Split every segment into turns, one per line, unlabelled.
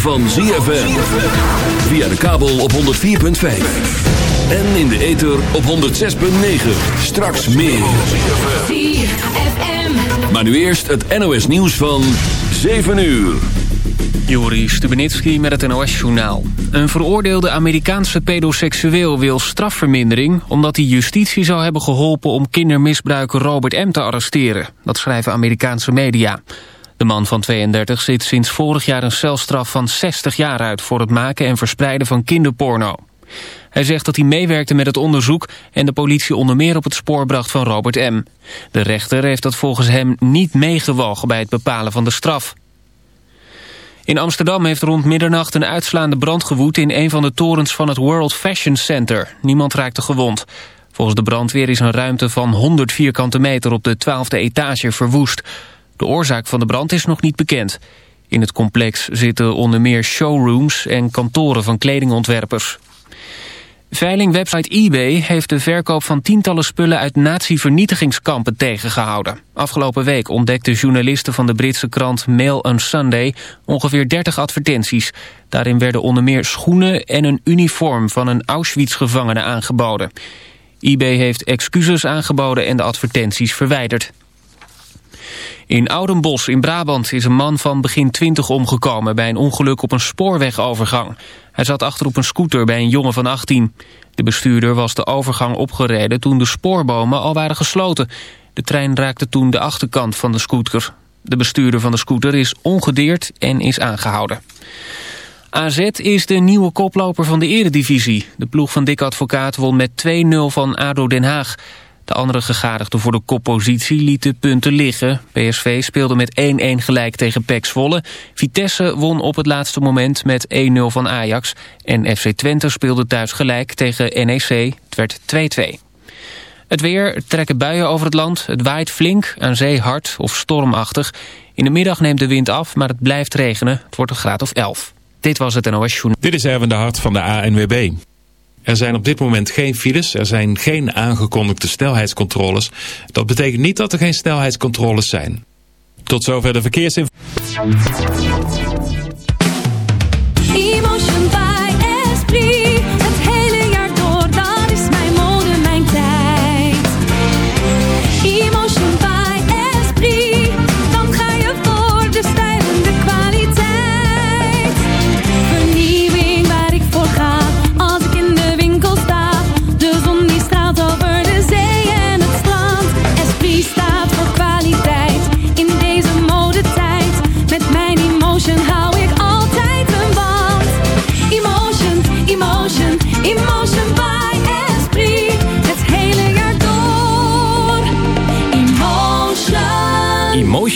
van ZFM. Via de kabel op 104.5. En in de ether op 106.9. Straks meer.
ZFM.
Maar nu eerst het NOS nieuws van 7 uur.
Juri Stubenitski met het NOS-journaal. Een veroordeelde Amerikaanse pedoseksueel wil strafvermindering... omdat hij justitie zou hebben geholpen om kindermisbruiker Robert M. te arresteren. Dat schrijven Amerikaanse media. De man van 32 zit sinds vorig jaar een celstraf van 60 jaar uit... voor het maken en verspreiden van kinderporno. Hij zegt dat hij meewerkte met het onderzoek... en de politie onder meer op het spoor bracht van Robert M. De rechter heeft dat volgens hem niet meegewogen bij het bepalen van de straf. In Amsterdam heeft rond middernacht een uitslaande brand gewoed... in een van de torens van het World Fashion Center. Niemand raakte gewond. Volgens de brandweer is een ruimte van 100 vierkante meter... op de 12e etage verwoest. De oorzaak van de brand is nog niet bekend. In het complex zitten onder meer showrooms en kantoren van kledingontwerpers. Veilingwebsite eBay heeft de verkoop van tientallen spullen uit nazi-vernietigingskampen tegengehouden. Afgelopen week ontdekten journalisten van de Britse krant Mail on Sunday ongeveer 30 advertenties. Daarin werden onder meer schoenen en een uniform van een Auschwitz-gevangene aangeboden. eBay heeft excuses aangeboden en de advertenties verwijderd. In Oudenbos in Brabant is een man van begin 20 omgekomen bij een ongeluk op een spoorwegovergang. Hij zat achter op een scooter bij een jongen van 18. De bestuurder was de overgang opgereden toen de spoorbomen al waren gesloten. De trein raakte toen de achterkant van de scooter. De bestuurder van de scooter is ongedeerd en is aangehouden. AZ is de nieuwe koploper van de eredivisie. De ploeg van Dick Advocaat won met 2-0 van ADO Den Haag. De andere gegadigden voor de koppositie lieten punten liggen. PSV speelde met 1-1 gelijk tegen PEC Zwolle. Vitesse won op het laatste moment met 1-0 van Ajax. En FC Twente speelde thuis gelijk tegen NEC. Het werd 2-2. Het weer trekken buien over het land. Het waait flink, aan zee hard of stormachtig. In de middag neemt de wind af, maar het blijft regenen. Het wordt een graad of 11. Dit was het NOS Journal.
Dit is Erwin de Hart van de ANWB. Er zijn op dit moment geen files, er zijn geen aangekondigde snelheidscontroles. Dat betekent niet dat er geen snelheidscontroles zijn. Tot zover de verkeersinformatie.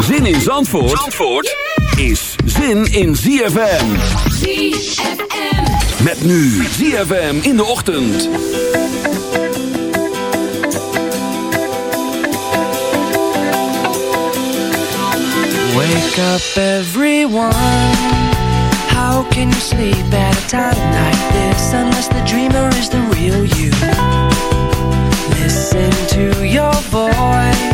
Zin in Zandvoort, Zandvoort is zin in ZFM.
ZFM.
Met nu ZFM in de ochtend.
Wake up everyone How can you sleep at a time like this Unless the dreamer is the real you Listen to your voice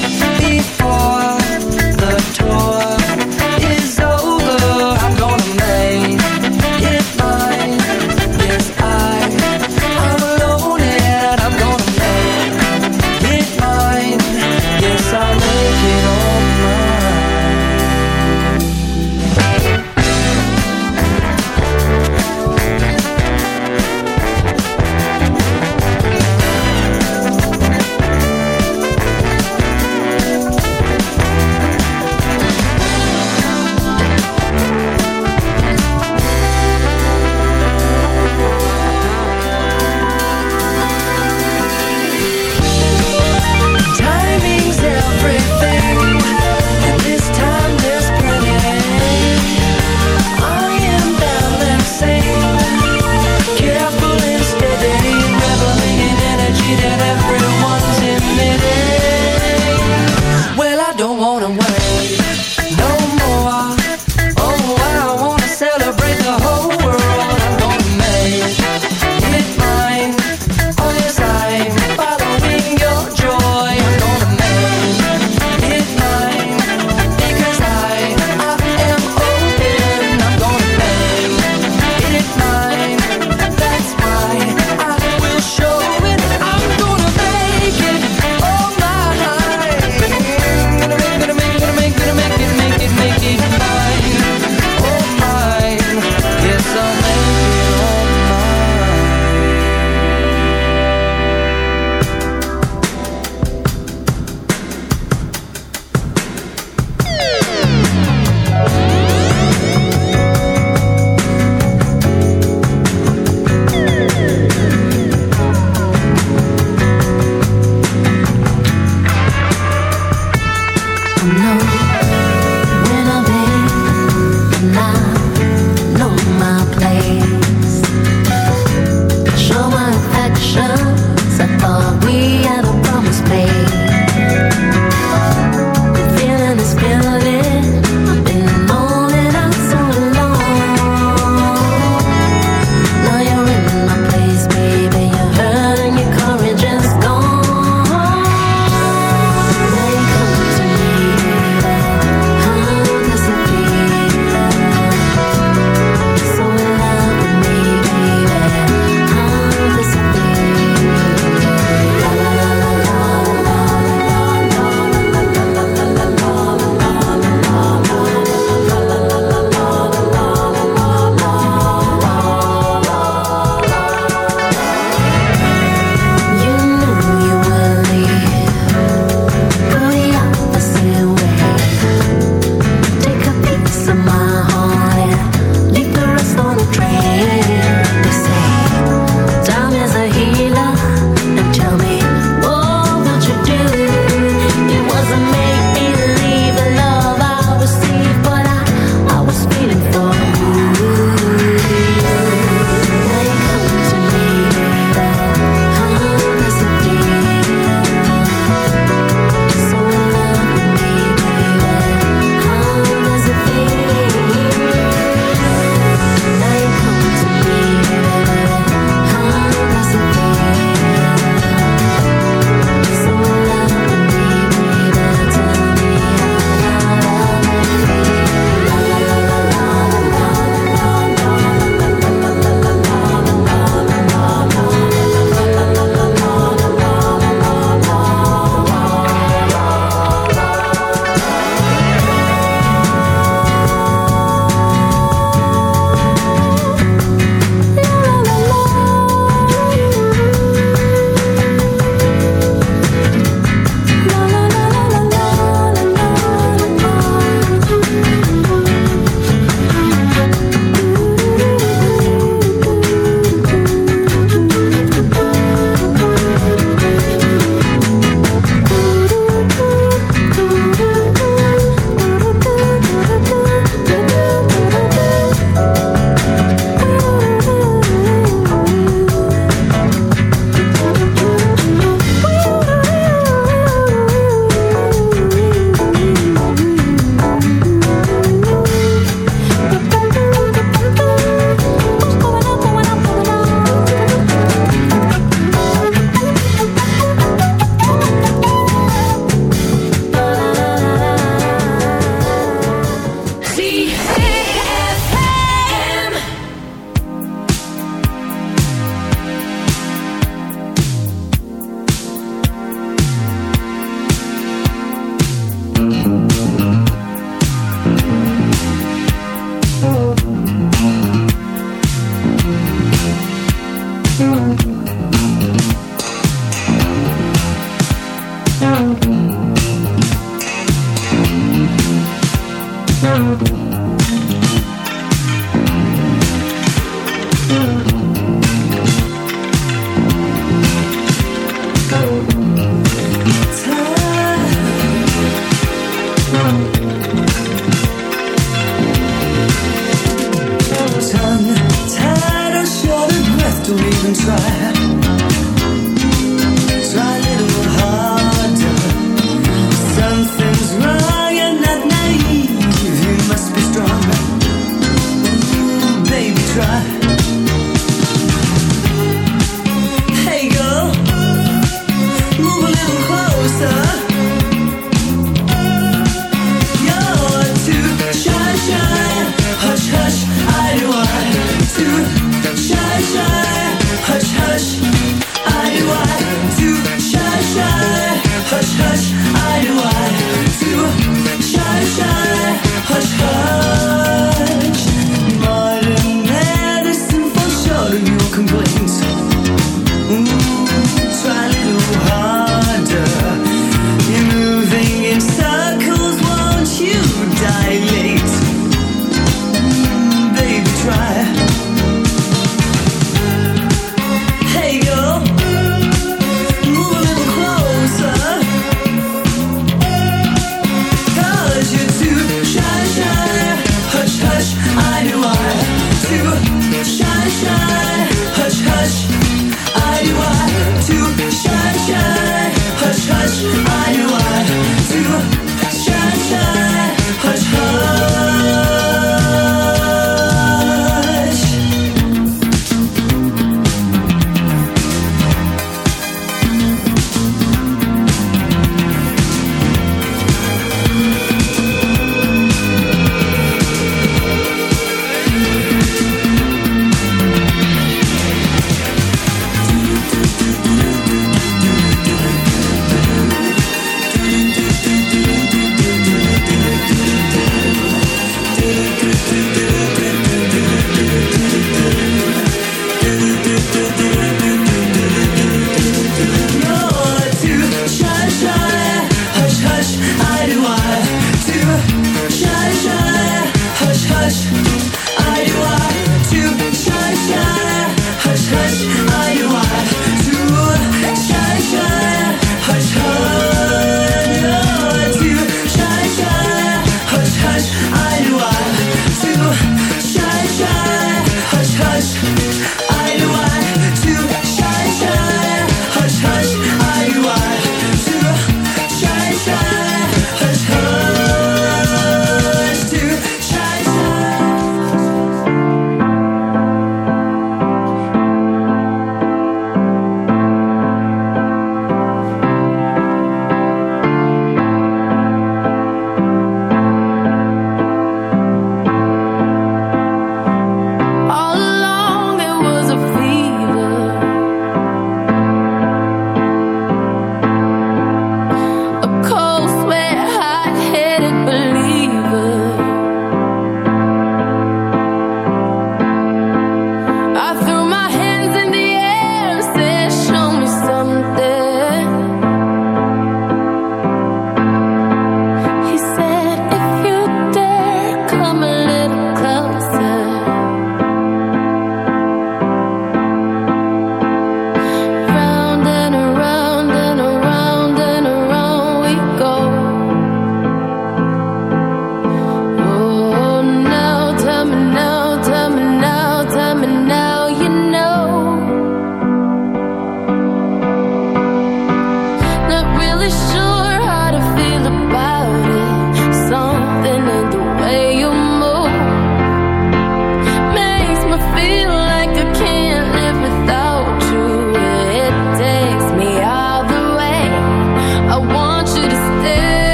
time.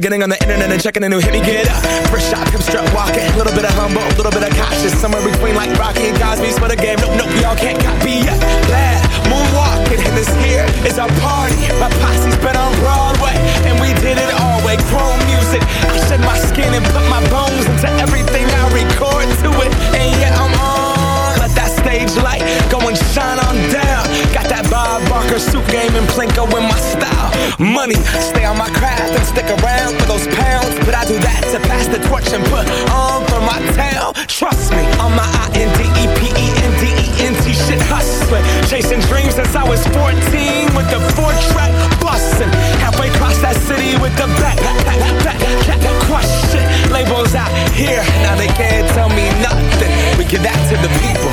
Getting on the internet and checking a new hit. Me get up. First shot, come strut walking. A little bit of humble, a little bit and put on for my town. Trust me, on my I-N-D-E-P-E-N-D-E-N-T shit hustling. Chasing dreams since I was 14 with the four track busting. Halfway across that city with the back, back, back, back, back, crush shit. Labels out here, now they can't tell me nothing. We give that to the people,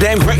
damn great.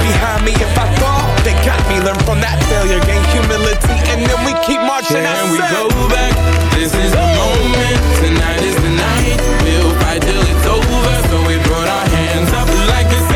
behind me if I fall. They got me, learn from that
failure, gain humility, and then we keep marching. Can we go back? This is the moment. Tonight is the night. We'll fight till it's over. So we brought our hands up like this.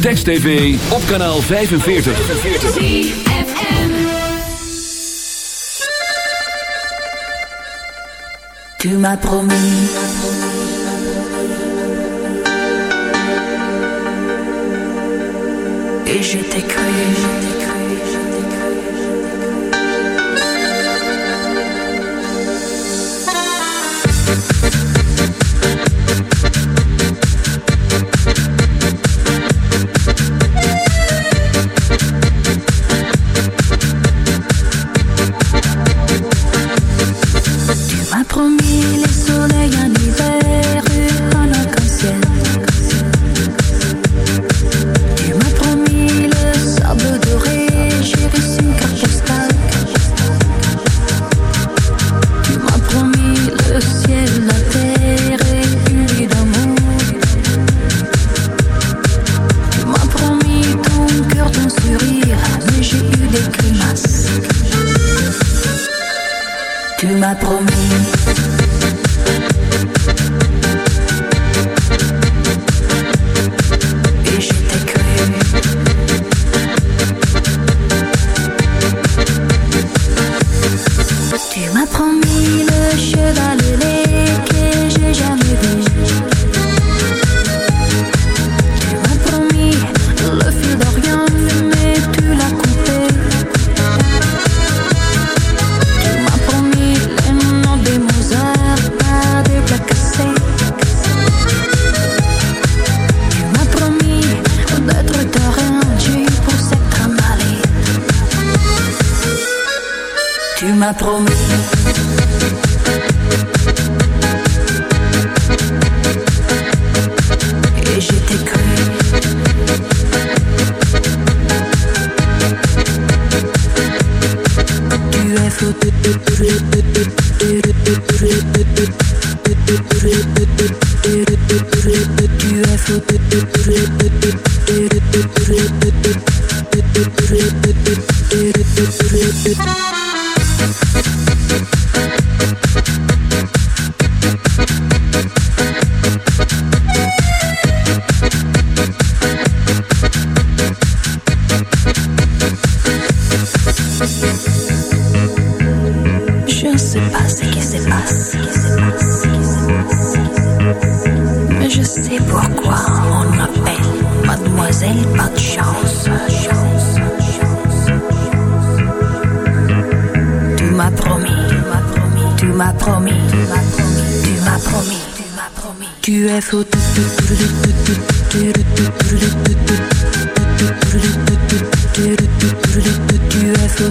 Text TV op kanaal 45. 45. Tu m'as promis Et je t'ai cru tu m'as promis, tu m'as promis, tu m'as promis. Tu es faux. Tu es faux. Tu es
faux.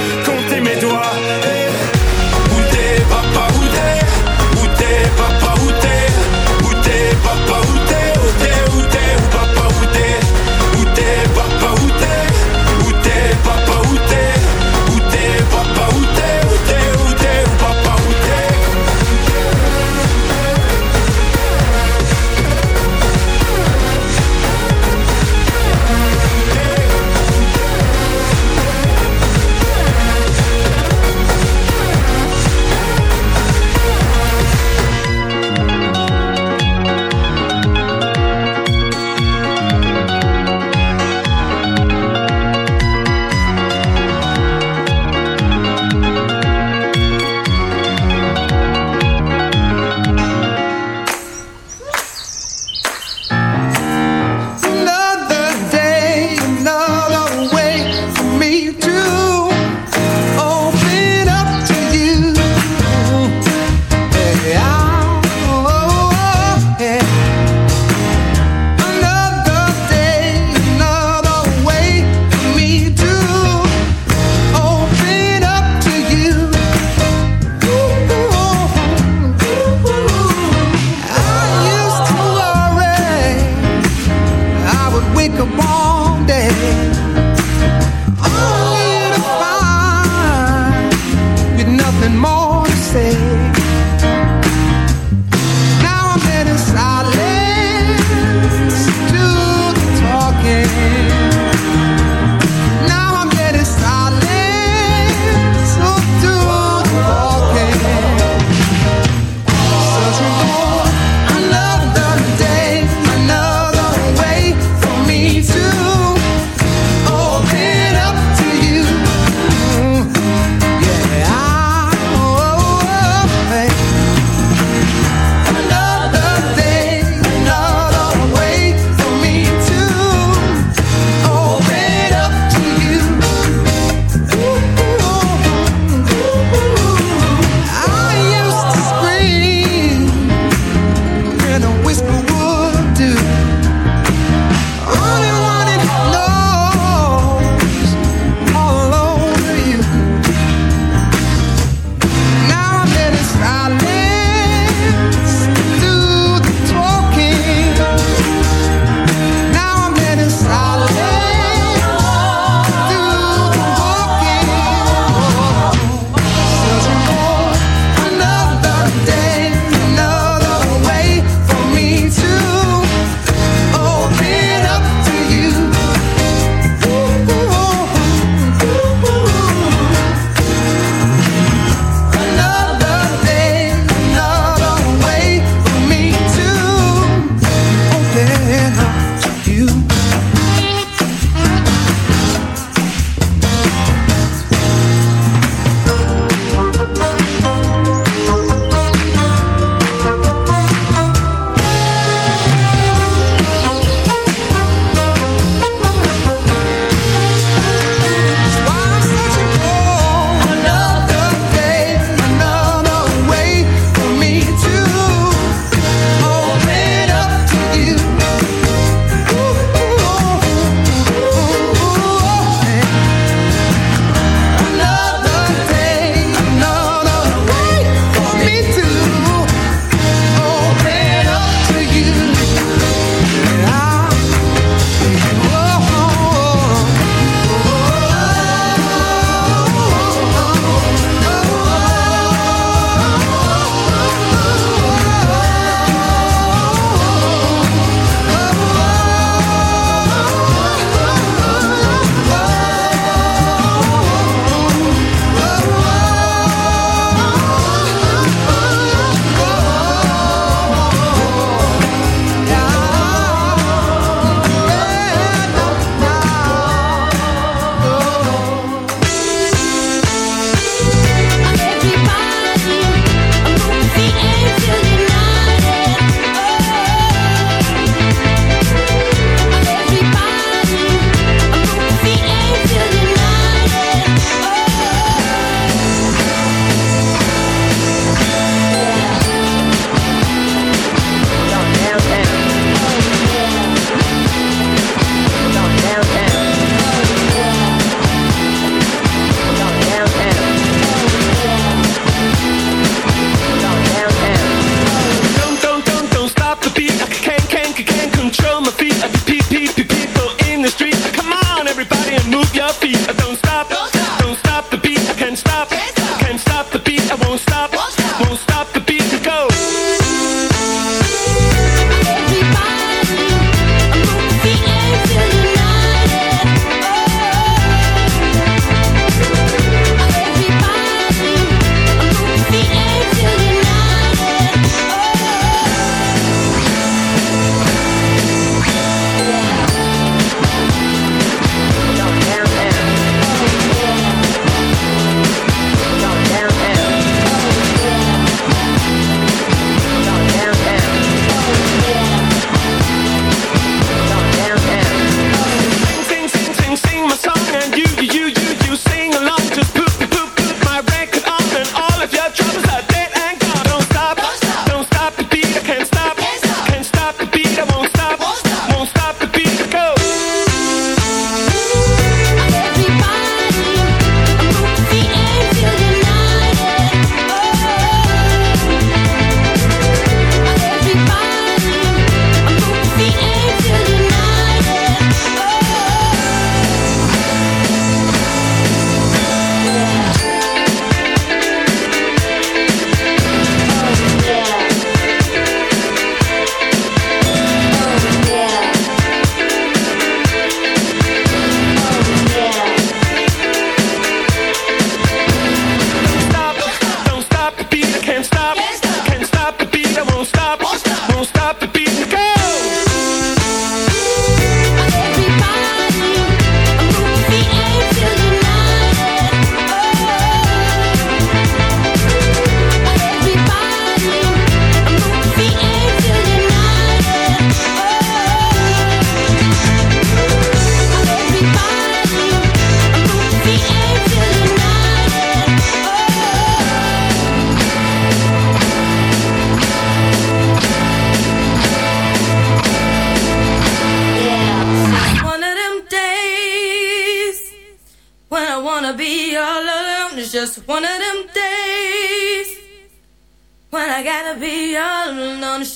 stop.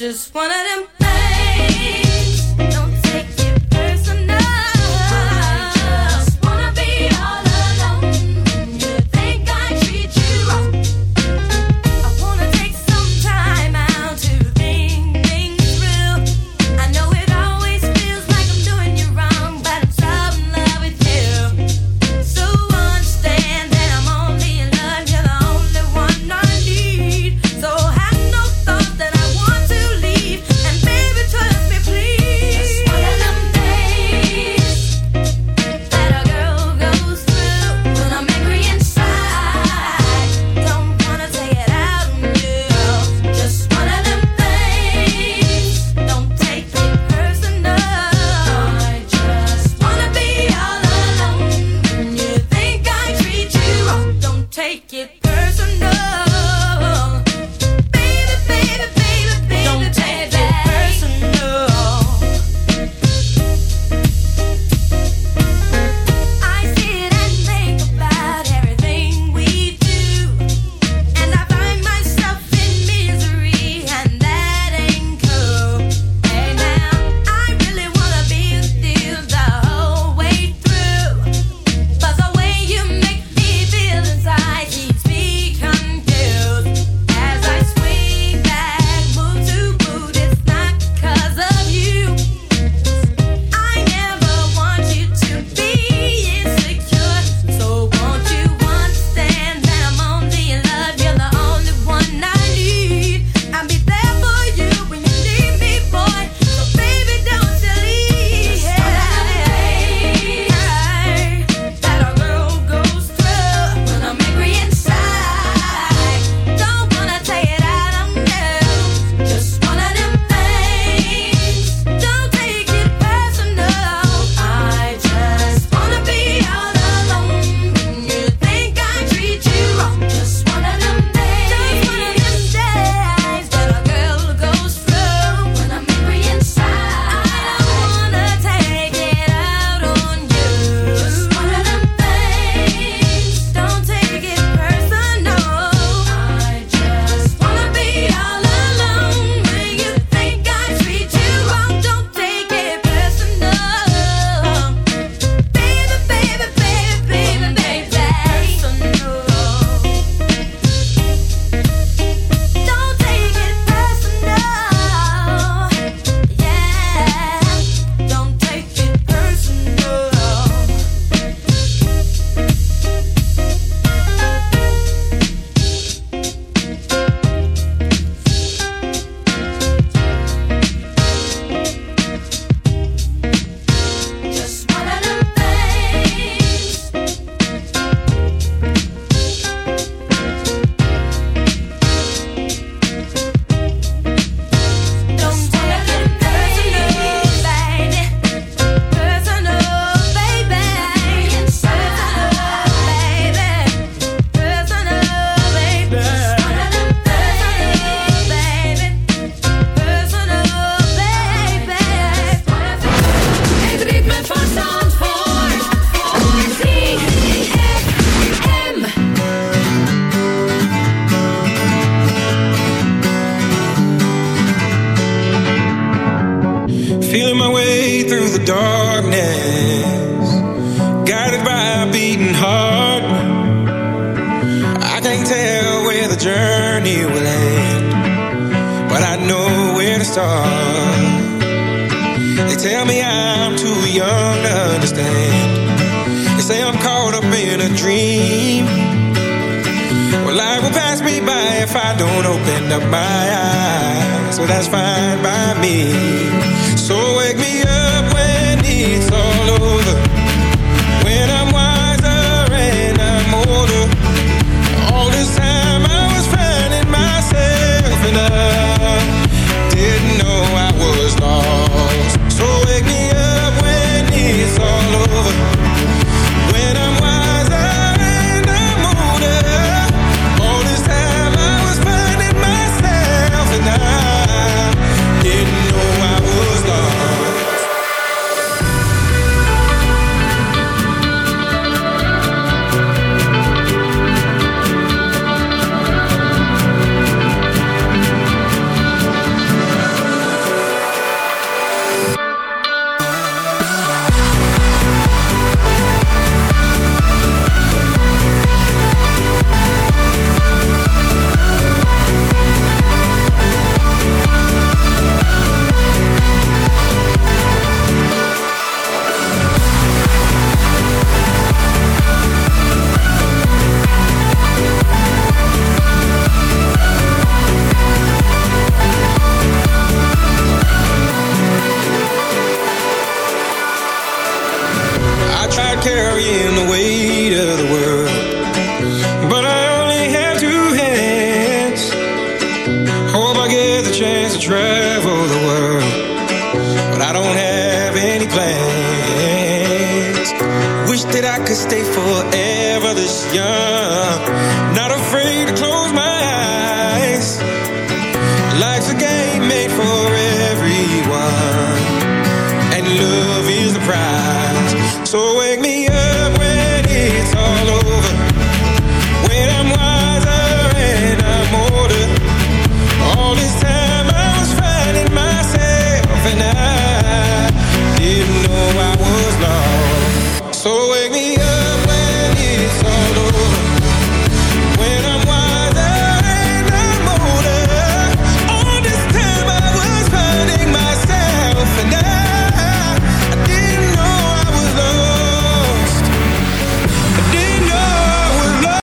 Just one of them